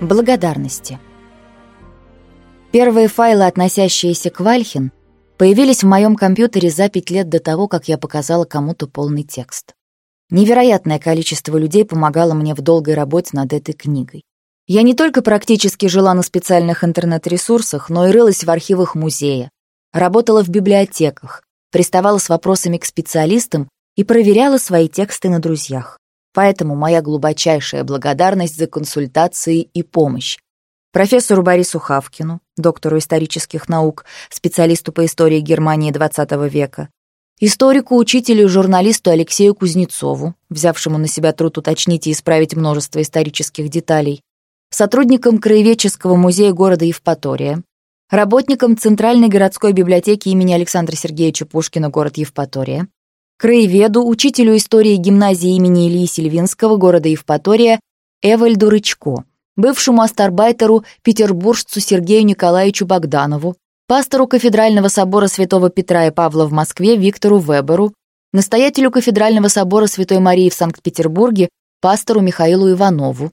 Благодарности. Первые файлы, относящиеся к Вальхин, появились в моем компьютере за пять лет до того, как я показала кому-то полный текст. Невероятное количество людей помогало мне в долгой работе над этой книгой. Я не только практически жила на специальных интернет-ресурсах, но и рылась в архивах музея, работала в библиотеках, приставала с вопросами к специалистам и проверяла свои тексты на друзьях. Поэтому моя глубочайшая благодарность за консультации и помощь. Профессору Борису Хавкину, доктору исторических наук, специалисту по истории Германии XX века, историку, учителю и журналисту Алексею Кузнецову, взявшему на себя труд уточнить и исправить множество исторических деталей, сотрудникам Краеведческого музея города Евпатория, работникам Центральной городской библиотеки имени Александра Сергеевича Пушкина, город Евпатория, краеведу, учителю истории гимназии имени Ильи Сильвинского города Евпатория Эвальду Рычко, бывшему астарбайтеру петербуржцу Сергею Николаевичу Богданову, пастору кафедрального собора святого Петра и Павла в Москве Виктору Веберу, настоятелю кафедрального собора Святой Марии в Санкт-Петербурге пастору Михаилу Иванову.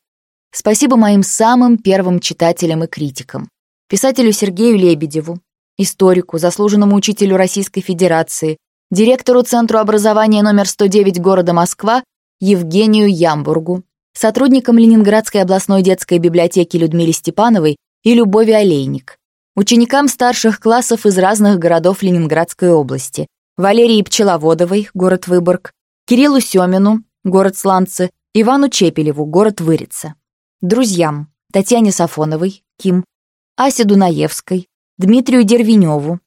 Спасибо моим самым первым читателям и критикам, писателю Сергею Лебедеву, историку, заслуженному учителю Российской Федерации, директору Центру образования номер 109 города Москва Евгению Ямбургу, сотрудникам Ленинградской областной детской библиотеки Людмиле Степановой и Любови Олейник, ученикам старших классов из разных городов Ленинградской области, Валерии Пчеловодовой, город Выборг, Кириллу Семину, город Сланцы, Ивану Чепелеву, город Вырица, друзьям Татьяне Сафоновой, Ким, Асе Дунаевской, Дмитрию Дервиневу,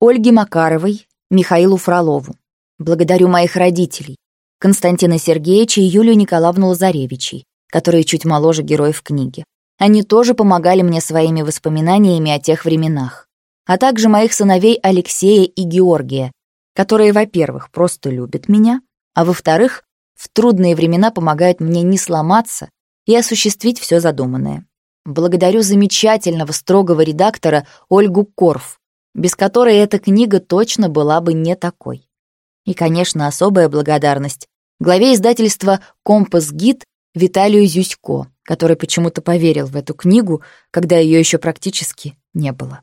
Ольге Макаровой, Михаилу Фролову. Благодарю моих родителей, Константина Сергеевича и Юлию Николаевну Лазаревичей, которые чуть моложе героев книги. Они тоже помогали мне своими воспоминаниями о тех временах. А также моих сыновей Алексея и Георгия, которые, во-первых, просто любят меня, а во-вторых, в трудные времена помогают мне не сломаться и осуществить все задуманное. Благодарю замечательного строгого редактора Ольгу Корф, без которой эта книга точно была бы не такой. И, конечно, особая благодарность главе издательства «Компас Гид» Виталию Зюсько, который почему-то поверил в эту книгу, когда ее еще практически не было.